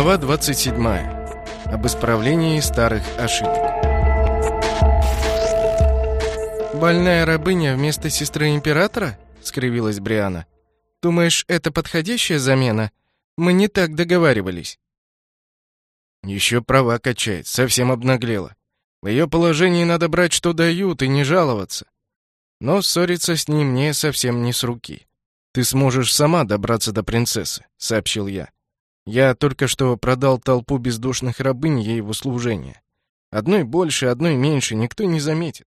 Глава 27. Об исправлении старых ошибок. «Больная рабыня вместо сестры императора?» — скривилась Бриана. «Думаешь, это подходящая замена? Мы не так договаривались». Еще права качает, совсем обнаглела. В ее положении надо брать, что дают, и не жаловаться. Но ссориться с ней мне совсем не с руки. «Ты сможешь сама добраться до принцессы», — сообщил я. Я только что продал толпу бездушных рабынь ей в услужение. Одной больше, одной меньше, никто не заметит.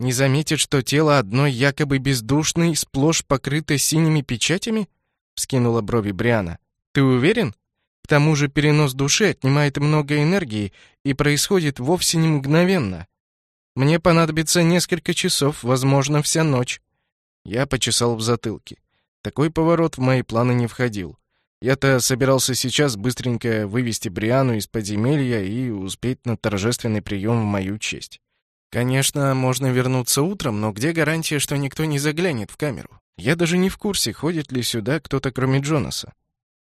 Не заметит, что тело одной якобы бездушной сплошь покрыто синими печатями? Вскинула брови Бриана. Ты уверен? К тому же перенос души отнимает много энергии и происходит вовсе не мгновенно. Мне понадобится несколько часов, возможно, вся ночь. Я почесал в затылке. Такой поворот в мои планы не входил. Я-то собирался сейчас быстренько вывести Бриану из подземелья и успеть на торжественный прием в мою честь. Конечно, можно вернуться утром, но где гарантия, что никто не заглянет в камеру? Я даже не в курсе, ходит ли сюда кто-то кроме Джонаса.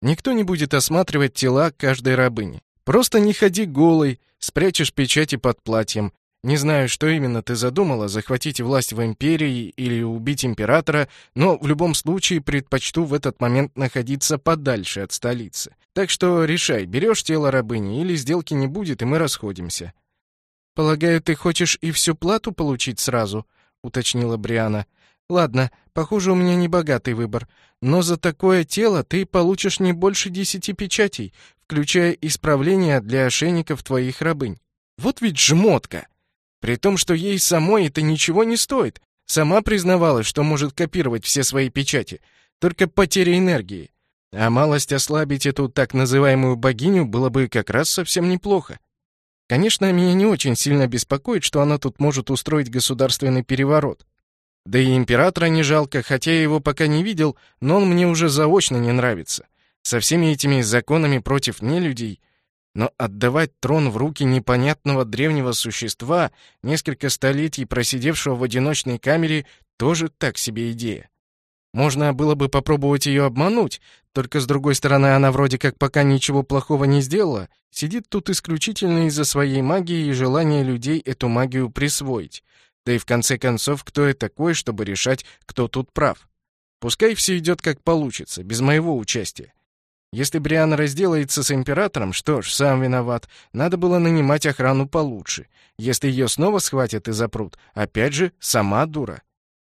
Никто не будет осматривать тела каждой рабыни. Просто не ходи голой, спрячешь печати под платьем, не знаю, что именно ты задумала, захватить власть в империи или убить императора, но в любом случае предпочту в этот момент находиться подальше от столицы. Так что решай, берешь тело рабыни или сделки не будет, и мы расходимся. Полагаю, ты хочешь и всю плату получить сразу, уточнила Бриана. Ладно, похоже, у меня не богатый выбор, но за такое тело ты получишь не больше десяти печатей, включая исправления для ошейников твоих рабынь. Вот ведь жмотка! При том, что ей самой это ничего не стоит. Сама признавалась, что может копировать все свои печати. Только потеря энергии. А малость ослабить эту так называемую богиню было бы как раз совсем неплохо. Конечно, меня не очень сильно беспокоит, что она тут может устроить государственный переворот. Да и императора не жалко, хотя я его пока не видел, но он мне уже заочно не нравится. Со всеми этими законами против нелюдей но отдавать трон в руки непонятного древнего существа, несколько столетий просидевшего в одиночной камере, тоже так себе идея. Можно было бы попробовать ее обмануть, только с другой стороны она вроде как пока ничего плохого не сделала, сидит тут исключительно из-за своей магии и желания людей эту магию присвоить. Да и в конце концов, кто я такой, чтобы решать, кто тут прав? Пускай все идет как получится, без моего участия. Если Бриана разделается с императором, что ж, сам виноват. Надо было нанимать охрану получше. Если ее снова схватят и запрут, опять же, сама дура.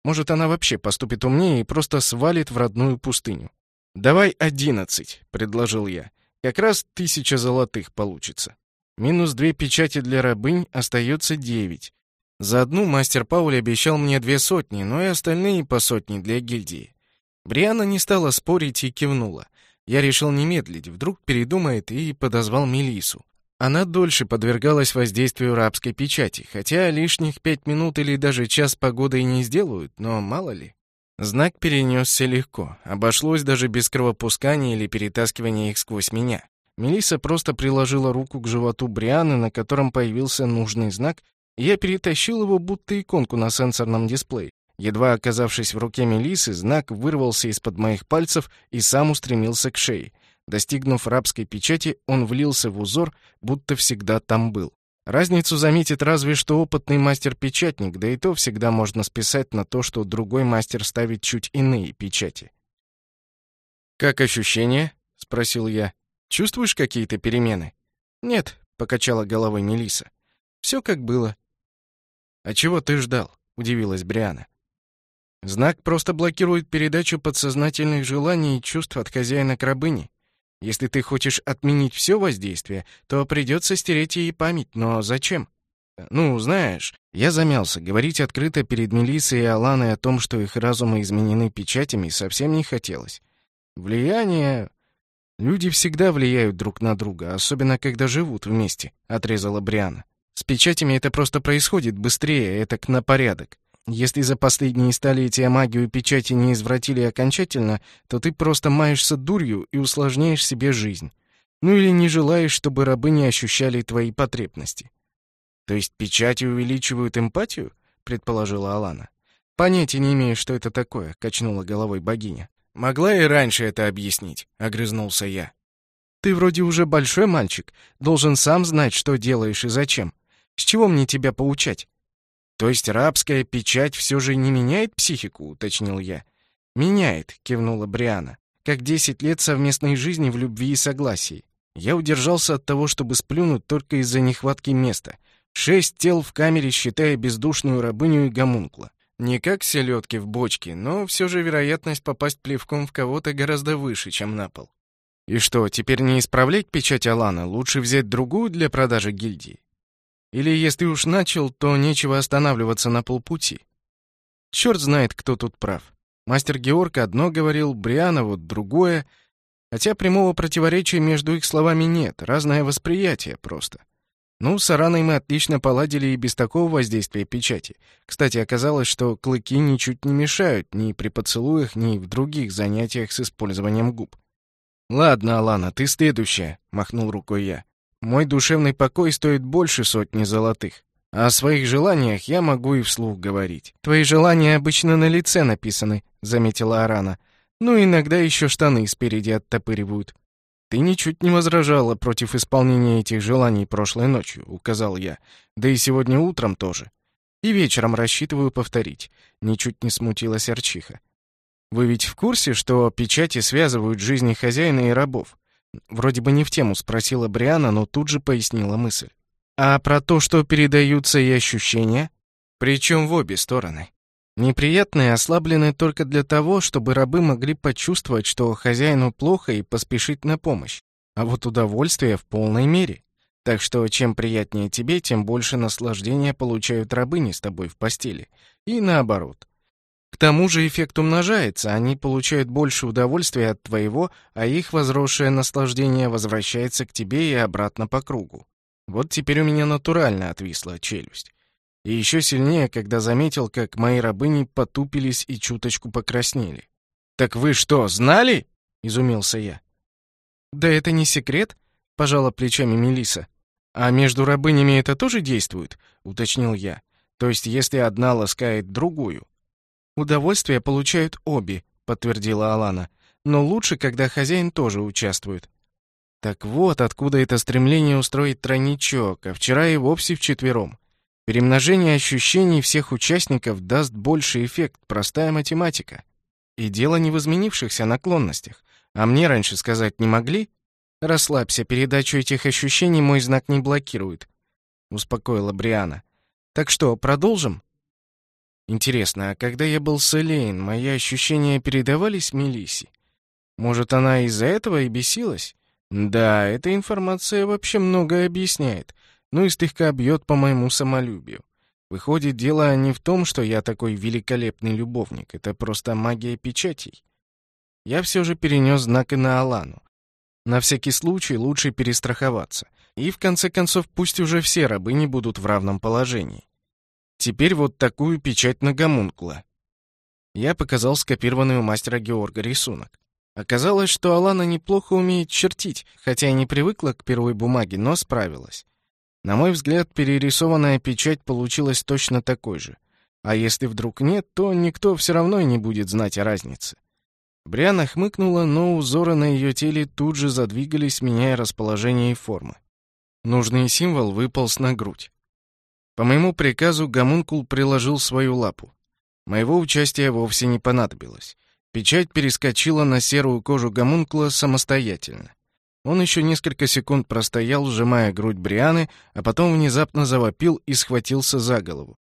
Может, она вообще поступит умнее и просто свалит в родную пустыню. «Давай одиннадцать», — предложил я. «Как раз тысяча золотых получится. Минус две печати для рабынь, остается девять. За одну мастер Паули обещал мне две сотни, но и остальные по сотне для гильдии». Бриана не стала спорить и кивнула. Я решил не медлить, вдруг передумает и подозвал Мелису. Она дольше подвергалась воздействию рабской печати, хотя лишних пять минут или даже час погоды и не сделают, но мало ли. Знак перенесся легко, обошлось даже без кровопускания или перетаскивания их сквозь меня. Мелиса просто приложила руку к животу Брианы, на котором появился нужный знак, и я перетащил его будто иконку на сенсорном дисплее. Едва оказавшись в руке Мелисы, знак вырвался из-под моих пальцев и сам устремился к шее. Достигнув рабской печати, он влился в узор, будто всегда там был. Разницу заметит разве что опытный мастер-печатник, да и то всегда можно списать на то, что другой мастер ставит чуть иные печати. «Как ощущения?» — спросил я. «Чувствуешь какие-то перемены?» «Нет», — покачала головой Мелиса. «Все как было». «А чего ты ждал?» — удивилась Бриана. Знак просто блокирует передачу подсознательных желаний и чувств от хозяина к рабыне. Если ты хочешь отменить все воздействие, то придется стереть ей память, но зачем? Ну, знаешь, я замялся. Говорить открыто перед Мелиссой и Аланой о том, что их разумы изменены печатями, совсем не хотелось. Влияние... Люди всегда влияют друг на друга, особенно когда живут вместе, — отрезала Бриана. С печатями это просто происходит быстрее, это к на порядок. Если за последние столетия магию печати не извратили окончательно, то ты просто маешься дурью и усложняешь себе жизнь. Ну или не желаешь, чтобы рабы не ощущали твои потребности. То есть печати увеличивают эмпатию? предположила Алана. Понятия не имею, что это такое, качнула головой богиня. Могла и раньше это объяснить, огрызнулся я. Ты вроде уже большой мальчик, должен сам знать, что делаешь и зачем. С чего мне тебя поучать? То есть рабская печать все же не меняет психику, уточнил я. Меняет, кивнула Бриана. Как десять лет совместной жизни в любви и согласии. Я удержался от того, чтобы сплюнуть только из-за нехватки места. Шесть тел в камере, считая бездушную рабыню и гомункла. Не как селедки в бочке, но все же вероятность попасть плевком в кого-то гораздо выше, чем на пол. И что, теперь не исправлять печать Алана, лучше взять другую для продажи гильдии? Или если уж начал, то нечего останавливаться на полпути? Черт знает, кто тут прав. Мастер Георг одно говорил, Бриана вот другое, хотя прямого противоречия между их словами нет, разное восприятие просто. Ну, с Араной мы отлично поладили и без такого воздействия печати. Кстати, оказалось, что клыки ничуть не мешают ни при поцелуях, ни в других занятиях с использованием губ. «Ладно, Алана, ты следующая», — махнул рукой я. «Мой душевный покой стоит больше сотни золотых. О своих желаниях я могу и вслух говорить. Твои желания обычно на лице написаны», — заметила Арана. «Ну, иногда еще штаны спереди оттопыривают». «Ты ничуть не возражала против исполнения этих желаний прошлой ночью», — указал я. «Да и сегодня утром тоже. И вечером рассчитываю повторить». Ничуть не смутилась Арчиха. «Вы ведь в курсе, что печати связывают жизни хозяина и рабов?» Вроде бы не в тему спросила Бриана, но тут же пояснила мысль. «А про то, что передаются и ощущения?» «Причем в обе стороны. Неприятные ослаблены только для того, чтобы рабы могли почувствовать, что хозяину плохо и поспешить на помощь. А вот удовольствие в полной мере. Так что чем приятнее тебе, тем больше наслаждения получают рабыни с тобой в постели. И наоборот. К тому же эффект умножается, они получают больше удовольствия от твоего, а их возросшее наслаждение возвращается к тебе и обратно по кругу. Вот теперь у меня натурально отвисла челюсть. И еще сильнее, когда заметил, как мои рабыни потупились и чуточку покраснели. «Так вы что, знали?» — изумился я. «Да это не секрет», — пожала плечами Мелиса. «А между рабынями это тоже действует?» — уточнил я. «То есть, если одна ласкает другую?» «Удовольствие получают обе», — подтвердила Алана. «Но лучше, когда хозяин тоже участвует». Так вот, откуда это стремление устроить тройничок, а вчера и вовсе вчетвером. Перемножение ощущений всех участников даст больший эффект, простая математика. И дело не в изменившихся наклонностях. А мне раньше сказать не могли? Расслабься, передачу этих ощущений мой знак не блокирует, успокоила Бриана. Так что, продолжим? Интересно, а когда я был с Элейн, мои ощущения передавались Мелисе? Может, она из-за этого и бесилась? Да, эта информация вообще многое объясняет ну и слегка бьет по моему самолюбию. Выходит, дело не в том, что я такой великолепный любовник, это просто магия печатей. Я все же перенес знак и на Алану. На всякий случай лучше перестраховаться. И в конце концов пусть уже все рабы не будут в равном положении. Теперь вот такую печать на гомункула. Я показал скопированный у мастера Георга рисунок. Оказалось, что Алана неплохо умеет чертить, хотя и не привыкла к первой бумаге, но справилась. На мой взгляд, перерисованная печать получилась точно такой же. А если вдруг нет, то никто все равно не будет знать о разнице. Бриана хмыкнула, но узоры на ее теле тут же задвигались, меняя расположение и формы. Нужный символ выполз на грудь. По моему приказу гомункул приложил свою лапу. Моего участия вовсе не понадобилось. Печать перескочила на серую кожу гомункула самостоятельно. Он еще несколько секунд простоял, сжимая грудь Брианы, а потом внезапно завопил и схватился за голову.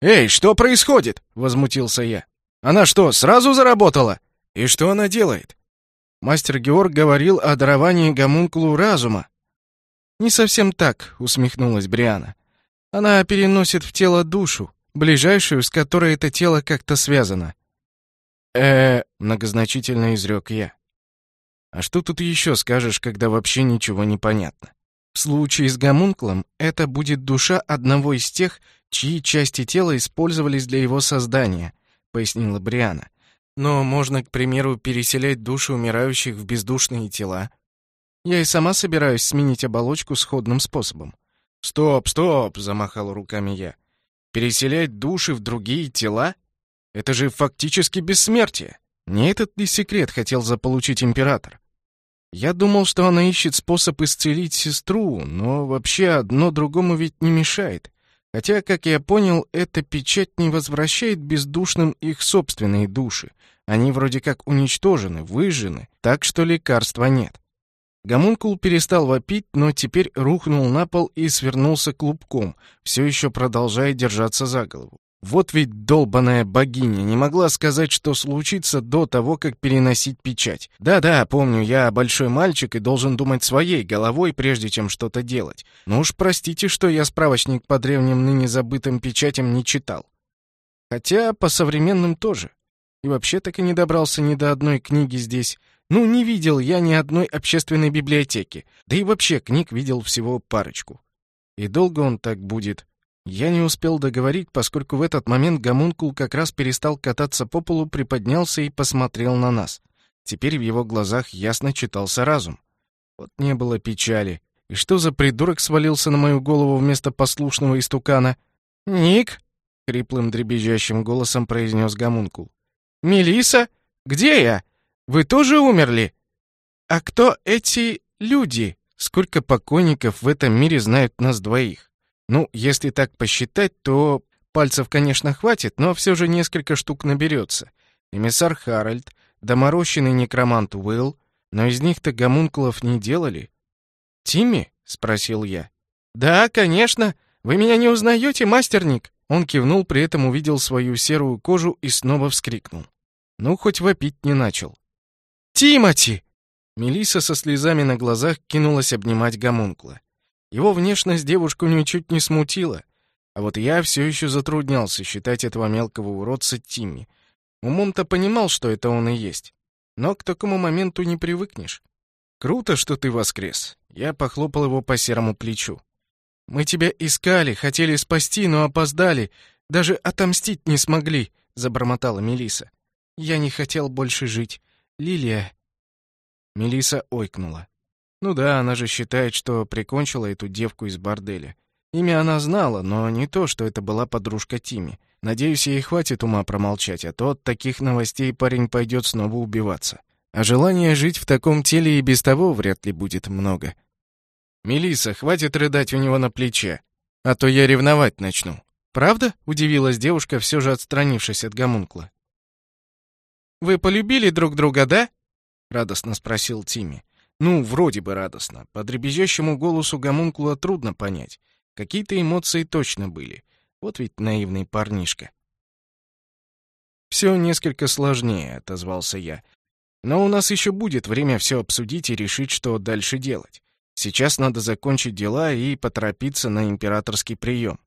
«Эй, что происходит?» — возмутился я. «Она что, сразу заработала? И что она делает?» Мастер Георг говорил о даровании гомункулу разума. «Не совсем так», — усмехнулась Бриана. «Она переносит в тело душу, ближайшую, с которой это тело как-то связано». «Э-э», многозначительно изрек я. А что тут еще скажешь, когда вообще ничего не понятно? В случае с гомунклом это будет душа одного из тех, чьи части тела использовались для его создания, пояснила Бриана. Но можно, к примеру, переселять души умирающих в бездушные тела. Я и сама собираюсь сменить оболочку сходным способом. Стоп, стоп, замахал руками я. Переселять души в другие тела? Это же фактически бессмертие. Не этот ли секрет хотел заполучить император? Я думал, что она ищет способ исцелить сестру, но вообще одно другому ведь не мешает. Хотя, как я понял, эта печать не возвращает бездушным их собственные души. Они вроде как уничтожены, выжжены, так что лекарства нет. Гомункул перестал вопить, но теперь рухнул на пол и свернулся клубком, все еще продолжая держаться за голову. Вот ведь долбаная богиня не могла сказать, что случится до того, как переносить печать. Да-да, помню, я большой мальчик и должен думать своей головой, прежде чем что-то делать. Ну уж простите, что я справочник по древним ныне забытым печатям не читал. Хотя по современным тоже. И вообще так и не добрался ни до одной книги здесь. Ну, не видел я ни одной общественной библиотеки. Да и вообще книг видел всего парочку. И долго он так будет, я не успел договорить, поскольку в этот момент гомункул как раз перестал кататься по полу, приподнялся и посмотрел на нас. Теперь в его глазах ясно читался разум. Вот не было печали. И что за придурок свалился на мою голову вместо послушного истукана? «Ник!» — хриплым дребезжащим голосом произнес гомункул. Мелиса, Где я? Вы тоже умерли? А кто эти люди? Сколько покойников в этом мире знают нас двоих? Ну, если так посчитать, то пальцев, конечно, хватит, но все же несколько штук наберется. Эмиссар Харальд, доморощенный некромант Уилл, но из них-то гомункулов не делали. «Тимми?» — спросил я. «Да, конечно. Вы меня не узнаете, мастерник?» Он кивнул, при этом увидел свою серую кожу и снова вскрикнул. Ну, хоть вопить не начал. «Тимати!» Мелиса со слезами на глазах кинулась обнимать гомункула. Его внешность девушку ничуть не смутила. А вот я все еще затруднялся считать этого мелкого уродца Тимми. Умом-то понимал, что это он и есть. Но к такому моменту не привыкнешь. «Круто, что ты воскрес!» Я похлопал его по серому плечу. «Мы тебя искали, хотели спасти, но опоздали. Даже отомстить не смогли», — забормотала Мелиса. «Я не хотел больше жить. Лилия...» Мелиса ойкнула. Ну да, она же считает, что прикончила эту девку из борделя. Имя она знала, но не то, что это была подружка Тими. Надеюсь, ей хватит ума промолчать, а то от таких новостей парень пойдет снова убиваться. А желания жить в таком теле и без того вряд ли будет много. Мелиса, хватит рыдать у него на плече, а то я ревновать начну. Правда? удивилась девушка, все же отстранившись от гомункла. Вы полюбили друг друга, да? радостно спросил Тими. Ну, вроде бы радостно. По дребезжащему голосу гомункула трудно понять. Какие-то эмоции точно были. Вот ведь наивный парнишка. «Все несколько сложнее», — отозвался я. «Но у нас еще будет время все обсудить и решить, что дальше делать. Сейчас надо закончить дела и поторопиться на императорский прием.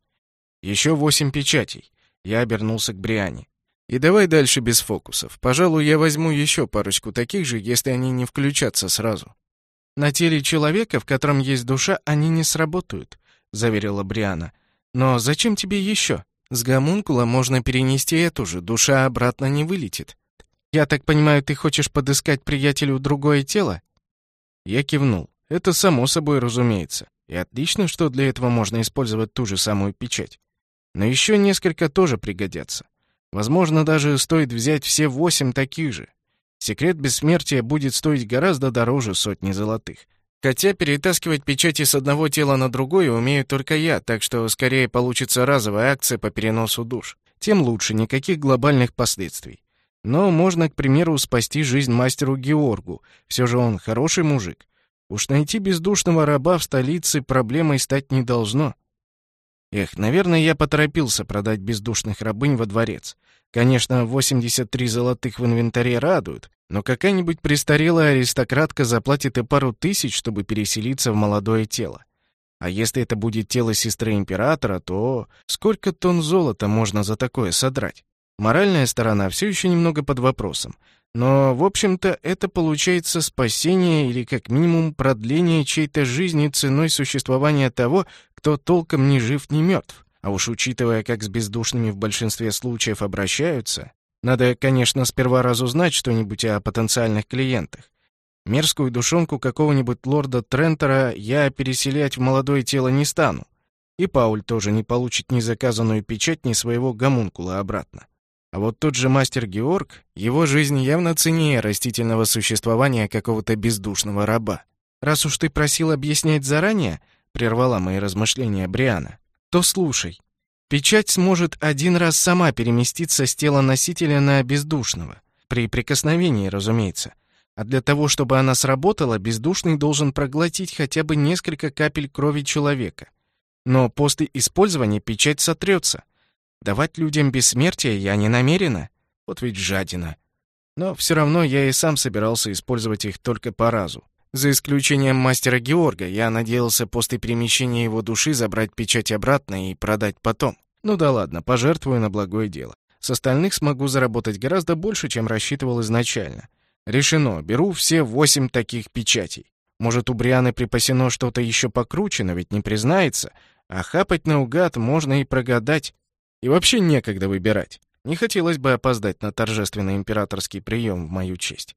Еще восемь печатей». Я обернулся к Бриане. «И давай дальше без фокусов. Пожалуй, я возьму еще парочку таких же, если они не включатся сразу». «На теле человека, в котором есть душа, они не сработают», — заверила Бриана. «Но зачем тебе еще? С гомункула можно перенести эту же, душа обратно не вылетит. Я так понимаю, ты хочешь подыскать приятелю другое тело?» Я кивнул. «Это само собой разумеется. И отлично, что для этого можно использовать ту же самую печать. Но еще несколько тоже пригодятся. Возможно, даже стоит взять все восемь таких же. Секрет бессмертия будет стоить гораздо дороже сотни золотых. Хотя перетаскивать печати с одного тела на другое умею только я, так что скорее получится разовая акция по переносу душ. Тем лучше, никаких глобальных последствий. Но можно, к примеру, спасти жизнь мастеру Георгу. Все же он хороший мужик. Уж найти бездушного раба в столице проблемой стать не должно. Эх, наверное, я поторопился продать бездушных рабынь во дворец. Конечно, 83 золотых в инвентаре радуют, но какая-нибудь престарелая аристократка заплатит и пару тысяч, чтобы переселиться в молодое тело. А если это будет тело сестры императора, то сколько тонн золота можно за такое содрать? Моральная сторона все еще немного под вопросом. Но, в общем-то, это получается спасение или как минимум продление чьей-то жизни ценой существования того, кто толком ни жив, ни мертв. А уж учитывая, как с бездушными в большинстве случаев обращаются, надо, конечно, сперва разузнать что-нибудь о потенциальных клиентах. Мерзкую душонку какого-нибудь лорда Трентера я переселять в молодое тело не стану. И Пауль тоже не получит ни заказанную печать, ни своего гомункула обратно. А вот тот же мастер Георг, его жизнь явно ценнее растительного существования какого-то бездушного раба. «Раз уж ты просил объяснять заранее», — прервала мои размышления Бриана, — «то слушай. Печать сможет один раз сама переместиться с тела носителя на бездушного. При прикосновении, разумеется. А для того, чтобы она сработала, бездушный должен проглотить хотя бы несколько капель крови человека. Но после использования печать сотрется. Давать людям бессмертие я не намерена. Вот ведь жадина. Но все равно я и сам собирался использовать их только по разу. За исключением мастера Георга, я надеялся после перемещения его души забрать печать обратно и продать потом. Ну да ладно, пожертвую на благое дело. С остальных смогу заработать гораздо больше, чем рассчитывал изначально. Решено, беру все восемь таких печатей. Может, у Брианы припасено что-то еще покруче, но ведь не признается. А хапать наугад можно и прогадать. И вообще некогда выбирать. Не хотелось бы опоздать на торжественный императорский прием в мою честь.